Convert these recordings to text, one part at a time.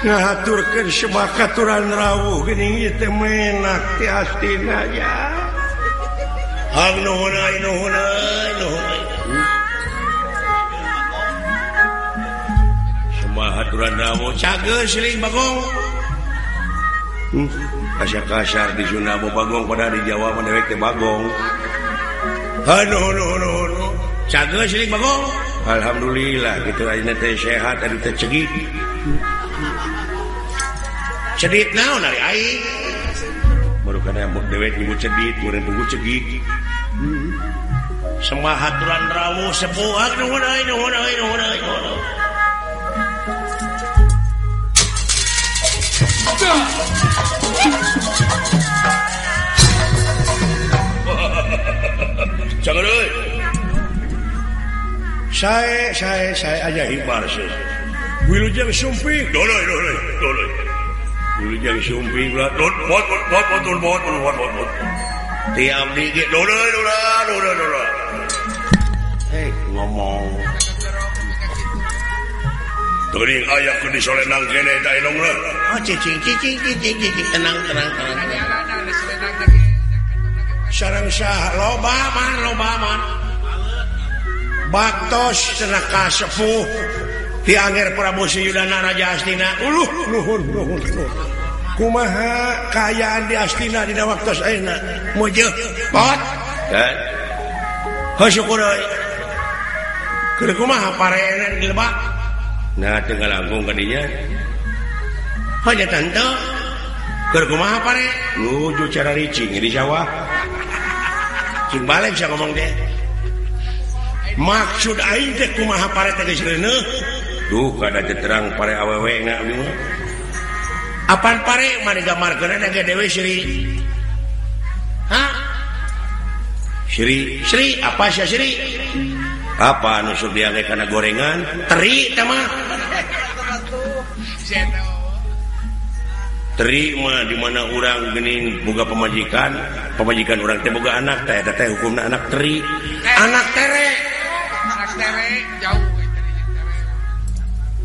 ngahaturkan sebab katuran rawuh geni itu menak ti astina ya. Hang nuhunai nuhunai nuhunai sebab rawuh cageus seling bagong. Hmm. Asya kasar di Sunda bagong pada di Jawa menewek teh bagong. Hanu hanu hanu hanu Cageus seling bagong. Alhamdulillah gitu aja teh sehat ada teh cegik cedit naon ari aing baru kada dewek nunggu cedit goreng nunggu cegit hmm. sembah haturan rawu sepuak nuhun aing nuhun aing nuhun aing Jangan euy. Saya saya saya aja hibar sih. Wilujeng sumping. Doloy doloy doloy. tiap digit ngomong Turing ayah ku disolenang kene da ilong lah. Oh, cicing cicing cicing cicing tenang tenang tenang. Sarang sah loba man loba man. Baktos tenaka sepuh di angger Prabu Suyudana Raja Astina. Uluh luhur luhur luhur. kumaha kayaan di astina dina waktu ayeuna mujeh pot. dan hasyukur keur kumaha parenan di lebak nah teu langkung ka dinya hanya tante. Keur kumaha pare nuju cara ricing di sawah. Cing balik bisa ngomong deh maksud aing teh kumaha pare teh geus reuneuh? Duh kada terang pare awewe na Apaan pare mana gambar kena dewe Sri? Hah? Sri, Sri, apa sih Sri? Apa nusuk dia karena gorengan? Teri, tema. Teri mah di mana orang gening boga pemajikan, pemajikan orang teh boga anak teh, teh hukumna anak teri, anak tere, anak tere jauh.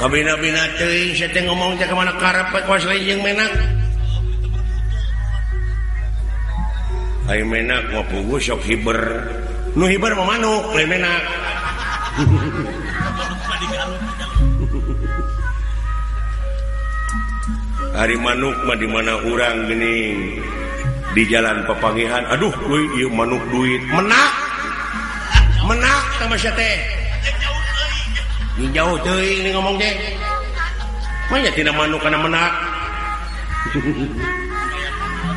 Kabina-bina ngomong kemana menang leung menak. Hayang menak mah pugu sok hiber. Nu hiber mah manuk lain menak. Hari manuk mah di mana urang geuning di jalan pepangihan. Aduh euy ieu manuk duit. Menak. Menak sama teh. jauh ini ngomong deh banyak tidak manuk karena menak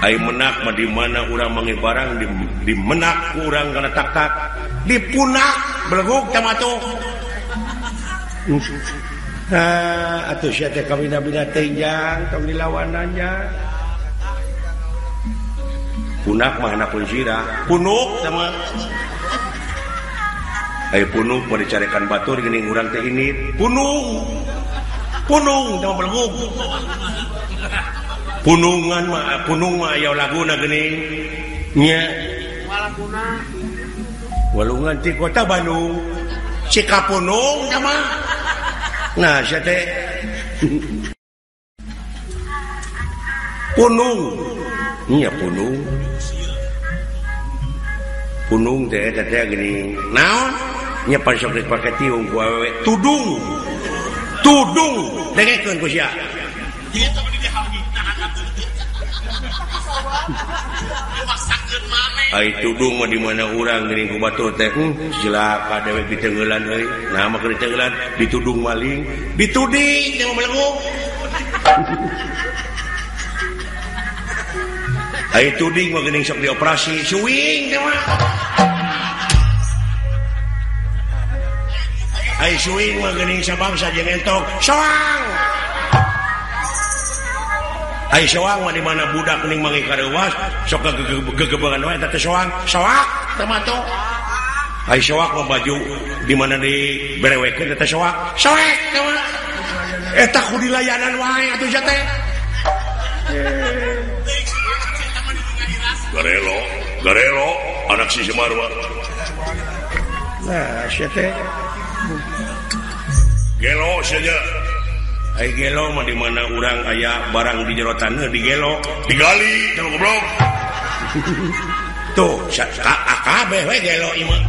Ai menak mah di mana orang mangi barang di, di menak urang karena takak. di punak beleguk sama tuh atuh sia teh kawina-bina tenjang, tong dilawanannya. Punak mah anak pun punuk sama Ayo punung mau dicarikan batur gini urang teh ini. Punung! Punung tong belguk punungan mah punung mah aya laguna gini. Nya. Walungan di kota Bandung. Cikapunung sama nah saya teh. Punung. Nya punung. Punung teh teh gini. Naon? nyepan sokrit pakai tiung ku awewe tudung. Tudung. Dengekeun ku sia Ai tudung mah di mana urang geuning ku batur teh hmm, jelaka dewe bitengelan euy eh. nama keur tenggelan? Ditudung maling. Dituding jeung melengu Ai tuding mah geuning sok dioperasi. Suwing teh mah Suinging sabangsa jenentok soang Hai soang di mana budak ning mangi karewas sok gegebangan wae teh soang soak termato Hai soak mah baju di mana di berewekeun teh soak soek eta ku dilayanan wae atuh sia teh Garelo, garelo, anak si Semarwa. Nah, siapa? gelo saja. Hai gelo mah di mana orang aya barang di jero tanah digelo digali. Jero goblok. Tuh ka we gelo imah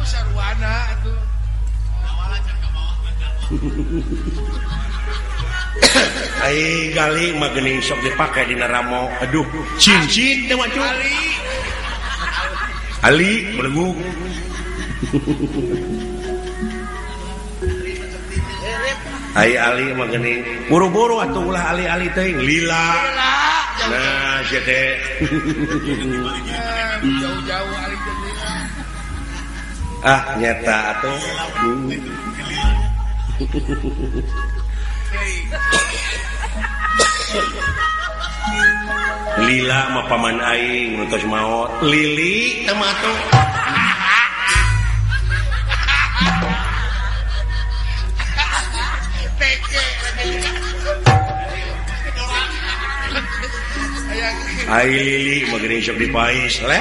itu saruana atuh Hai gali mah geuning sok dipakai dina ramo aduh. Cincin teh wacu Ali Ali belegu Hai Ali mageni buru-buru atau ulah Ali-ali teh. Lila. Nah sia teh. Jauh-jauh Ali ah nyata atau lila. Mah paman aing ngantos maot. Lili temato Lili dipais. Lele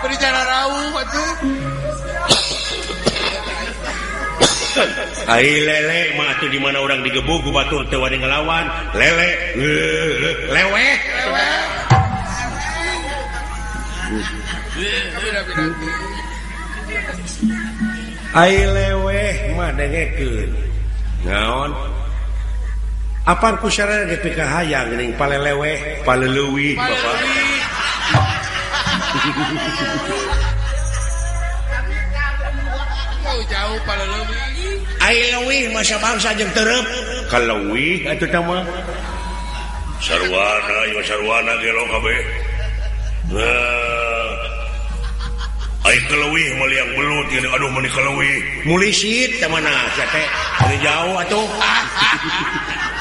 berbicara rauh atuh. Hai lele mah atuh di mana orang digebuk ku batur teu wani ngelawan. Lele lewe. Hai lewe mah dengekeun. Ngaon apa ku syarana GPK hayang geuning paleleweh paleleuwih Bapak. Jauh paleleuwih ai leuwih masa bangsa jeung terep. Kaleuwih atuh teh mah. Sarwana ieu sarwana gelo kabeh. Ayo kelewih mali yang belut gini aduh mani keleuwih mulisit teman nah teh. Jauh atuh.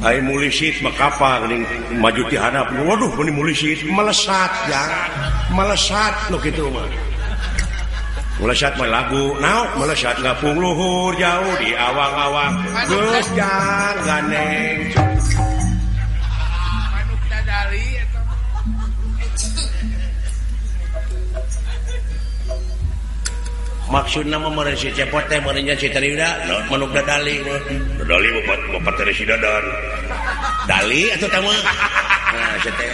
Hai mulisit makapaling maju ti dihadap Waduh meni mulisit. Melesat ya. Melesat lo gitu mah. Melesat mah lagu. Nah melesat ngapung luhur jauh di awang-awang. Geus jang ganeng maksud nama meureun si cepot teh merenya si terida laut manuk dadali dadali bapak bapak teri si dadan dali atau tamu nah si teh.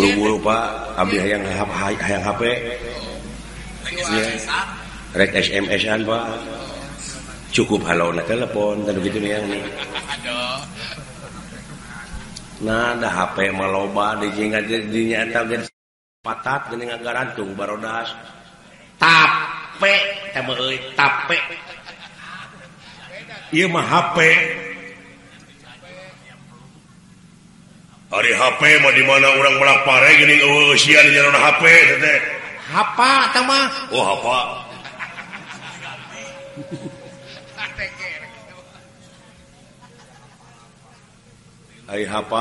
Buru-buru pak. Abdi hayang hayang HP ya. rek SMS-an pak. Cukup halau na telepon tadi gitu nih yang nih Nah, ada HP maloba jingga di eta geus patat geuning garantung barodas. Tape teh euy tape. Ieu mah HP. Ari HP mah di mana urang balak pare eh, geuning eueuh sia di jalan HP teh. Hapa eta mah. Oh, hapa.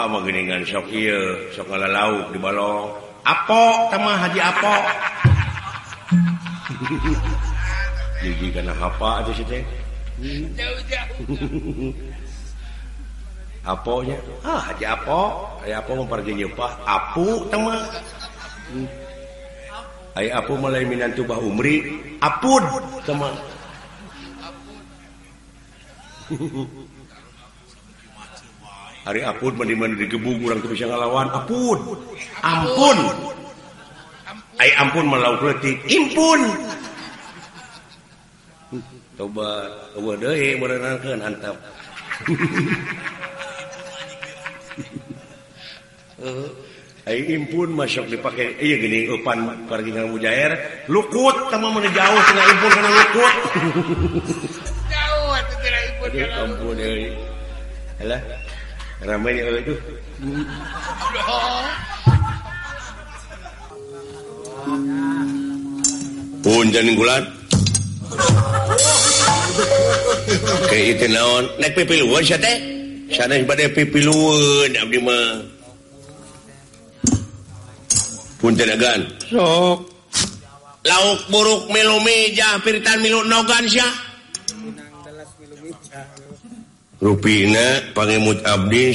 menggeningan sokil sekolah lauk di balong. Apa sama Haji apa jadi karena apa aja sih teh. Aponya ah Haji apa ay apa pergi nyepah apu tema ay apu mulai minan tubah umri. Apud tema hari apun meniman digebung orang bisa ngalawan. Apun? Ampun. Ay ampun melauk leutik impun. Coba coba deh merenangkan antap. Ay impun masuk dipakai iya gini upan pergi ke mujair. Lukut sama mana jauh kena impun karena lukut. Jauh atuh kena impun karena lukut. ampun ya ramai itu punjan gulat. Ke itu naon? Nek pipi luar siya teh sana bade pipi luar abdi mah. Punjan agan. Sok. Lauk buruk milu meja piritan milu nogan siya Ruina pangemut Abdi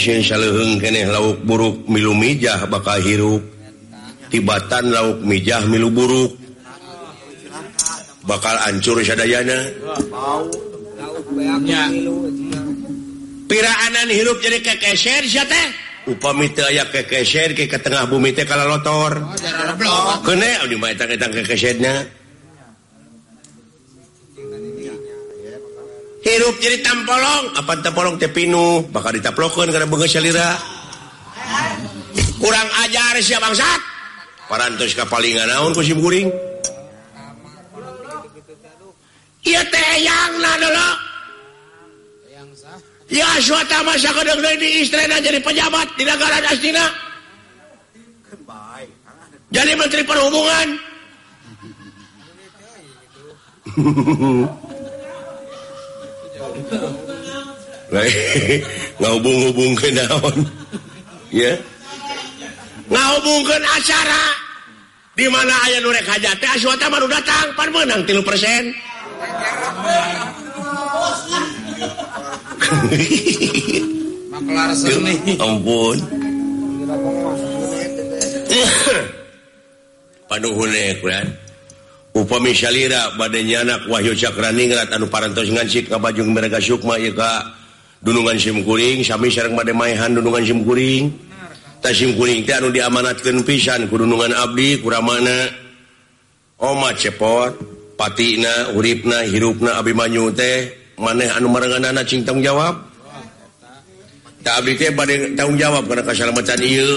keneh lauk buruk milu mijah bakal hirup tibatan lauk mijah milu buruk. Bakal ancur sadana piraanan hirup jadi kekeser upami aya kekeser ke ke tengah bumi teh kalau lotor. Oh, Kene di kekesernya. hirup jadi tampolong. Apa tampolong tepinu bakal ditaplokeun karena bunga salira. Kurang ajar sia bangsat. Parantos kapalingan naon ku si guring ieu teh yangna dulu Ya suatu masa kadang di istrena jadi pejabat di negara Astina. Jadi menteri perhubungan. ngahubung-hubung ke daun ya? Ngahubungkan acara. Di mana ayah nurek hajat? Teh aswata baru datang. Pan menang tilu persen. Ampun. Panuhunek kan upami Syalira anak Wahyu Cakraningrat anu parantos ngansik ka bajung mereka Sukma ieu ka dunungan simkuring sami sareng bade maehan dunungan simkuring ta simkuring teh anu diamanatkeun pisan ku dunungan abdi kuramana oma cepot patina uripna hirupna abimanyu teh maneh anu marenganna cing tanggung jawab. Ta abdi teh bade tanggung jawab kana kasalamatan ieu.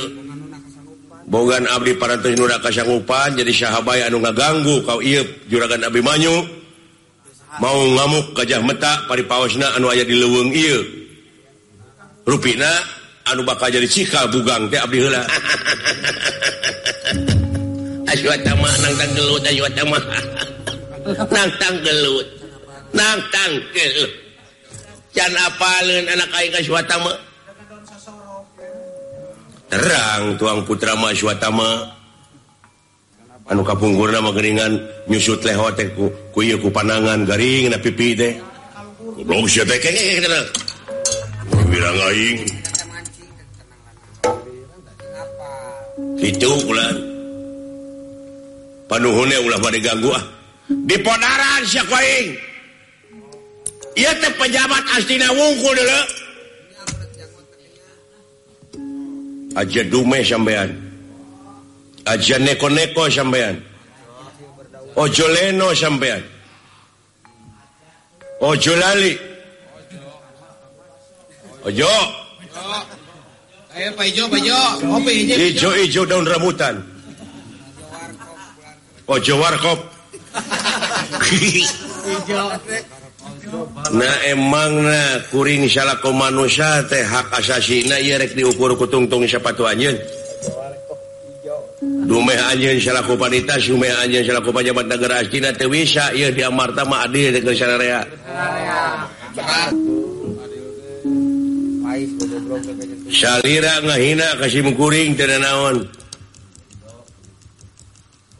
bogan Abdi parantos Nura Kasyangupan jadi sahabat anu ngaganggu kau iya juragan Abimanyu mau ngamuk gajah meta pari pawasna anu aya di leweng iya. Rupina anu bakal jadi cikal bugang teh Abdi hela aswatama nang tanggelut aswatama nang tanggelut nang tanggelut can apalin anak aing aswatama terang tuang putra Maswatama anu kapunggur nama geringan nyusut leho teh ku ku panangan garing na pipi teh. Goblok sia teh bilang aing. Kitu ulah panuhune ulah bade ganggu ah. Di ponaran sia aing? Ieu teh pejabat astina wungkul deuleu aja dume sampean. Aja neko-neko sampean. Ojo leno sampean. Ojo lali. Ojo. Ijo-ijo daun rambutan. Ojo warkop. Nah emang nah kuring salah manusia teh hak asasi na iya rek diukur kutungtung sepatu anjeun. Dumeh anjeun salaku panitas, dumeh anjeun salaku pejabat negara Astina teu bisa ieu di amarta mah adil teh sararea. Salira ngahina kasih mengkuring teu naon.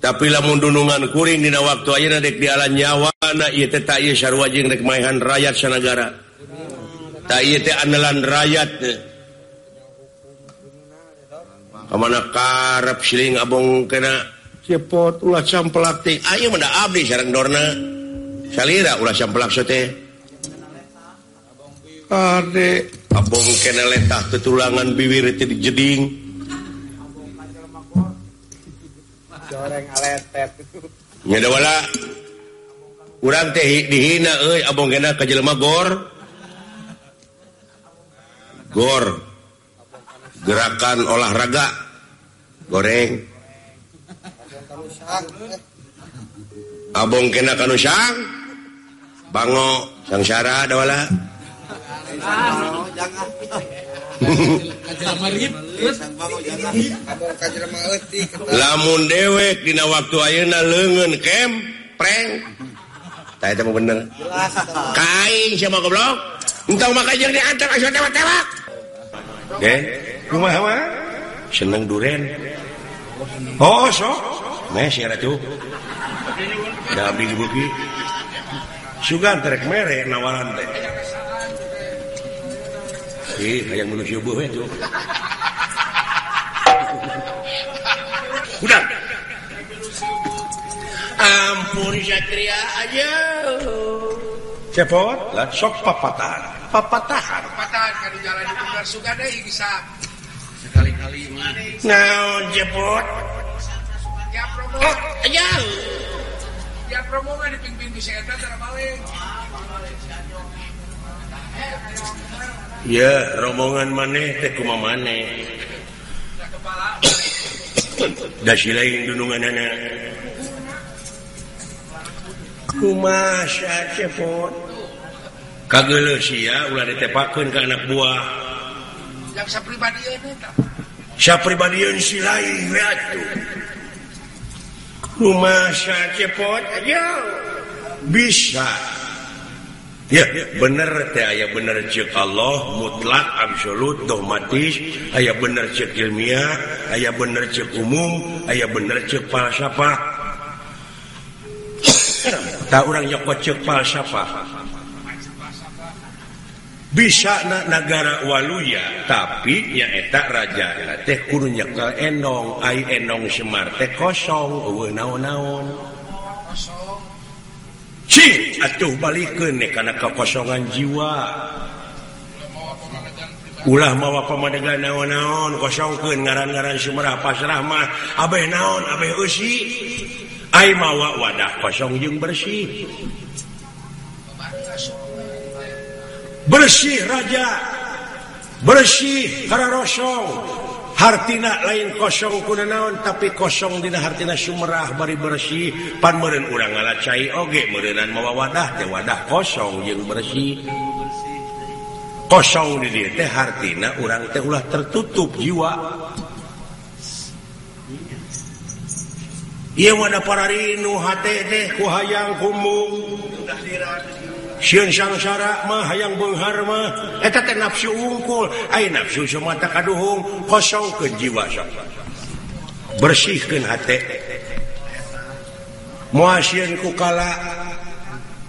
tapi lamun dunungan kuring dina waktu ayeuna dek dialan nyawana ieu teh tak ieu sarua jeung rek maehan rakyat sanagara tak ieu teh andalan rakyat kamana karep siling abong kena? Cepot ulah campelak teh. Ayeuna mah da abdi sareng dorna. Salira ulah campelak teh. Ade abong kena letah tetulangan bibir teh dijeding goreng aletet. Urang teh dihina euy abong gena ka jelema gor. Gor. Gerakan olahraga. Goreng. Abong kena kanu usang bango sangsara adawala oh, jangan. lamun dewek Dina waktu Ayeuna lengen kem prank bener. Kain sama goblok. Entah maka yang diantar tewak-tewak. Rumah apa seneng duren. Oh so nah si ratu dah abdi sugan terek merek nawaran teh. yang manusia buah itu. Udah. Ampun Satria aja. Cepot, lah sok papatahan. Papatahan. Papatahan kan di jalan itu suka deh bisa sekali-kali mah. Naon cepot? Ya promo. Oh, aja. Ya promo kan dipimpin di setan terbalik. Ah, balik si Anjo. Eh, ya rombongan maneh teh kuma maneh. Dasi lain dunungan anak kumaha syacepot kagelo sia ulah ditepakeun ka anak buah. Yang sapribadi eta sapribadi eun si lain we atuh. Kumaha syacepot aja. Bisa. ya bener teh aya bener cek Allah mutlak absolut dogmatis. Aya bener cek ilmiah aya bener cek umum aya bener cek falsafah. Tak orang nyoko cek falsafah. Bisa na negara waluya tapi nyaeta raja teh kurunya ke enong ai enong semar teh kosong eueuh naon-naon. atuh balik ke karena kekosongan jiwa. Ulah mawa pemadega naon-naon kosongkeun ngaran-ngaran Sumerah pasrahmah Abeh naon Abeh Usi Ay mawa wadah kosong jeung bersih. Bersih raja. Bersih karena rosong. hartina lain kosong kuna naon tapi kosong dina hartina Sumerah bari bersih. Pan meureun urang ngalacai oge meureunan mawa wadah teh wadah kosong jeung bersih. Kosong di dieu teh hartina urang teh ulah tertutup jiwa. Ieu wadah para rindu hate teh ku hayang kumbung. Syangsara mah yang Bengharma nafsu ungkul. Nafsu semata kaduhung kosong ke jiwa bersihkan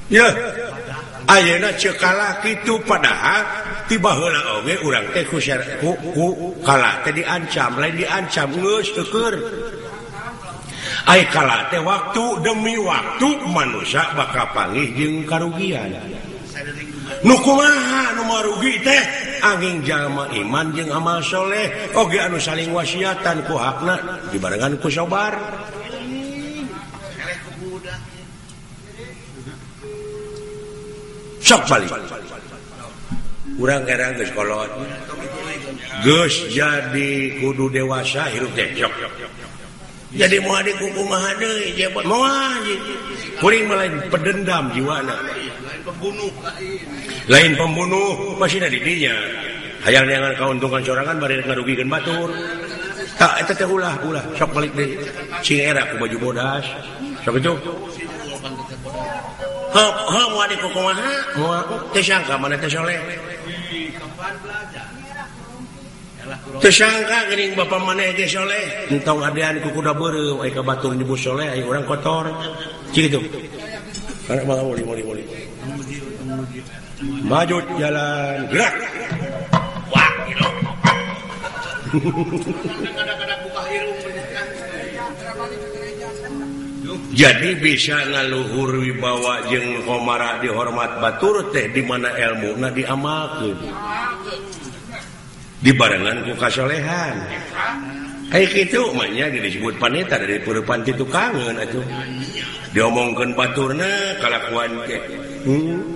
ya. Ayeuna ceuk kalah kitu padahal tiba oge urang teh ku kala teh diancam. Lain diancam geus teukeun Aikala teh waktu demi waktu manusia bakal panggih jeung karugian. Nukumaha nu marugi teh angin jalma iman jeung amal soleh oge anu saling wasiatan ku hakna dibarengan ku sobar. Sok balik. Urang erang geus kolot. Geus jadi kudu dewasa hirup teh. Sok. jadi mau adik kuku mahade jebot mau kuring lain pedendam jiwana pembunuh lain pembunuh masih dari dirinya. Hayang dengan keuntungan sorangan bari ngarugikeun batur. Tak itu teh ulah ulah. Sok balik deh cing era ku baju bodas. Sok itu? Ha ha mau adik kuku maha mau aku? Teh sangka mana teh soleh? tersangka Gering Bapak manehsholeh entong adean ku kuda beureu ai ka Batur nyebusholeh orang kotor. Gitu maju jalan gerak. Wah, jadi bisa ngaluhur wibawa jeng komara dihormat Batur teh dimana ilmu na diamalkan dibarengan kukasolehan kayak gitu maknya disebut panita dari perupan itu kangen atuh diomongkan baturna kalakuan ke hmm.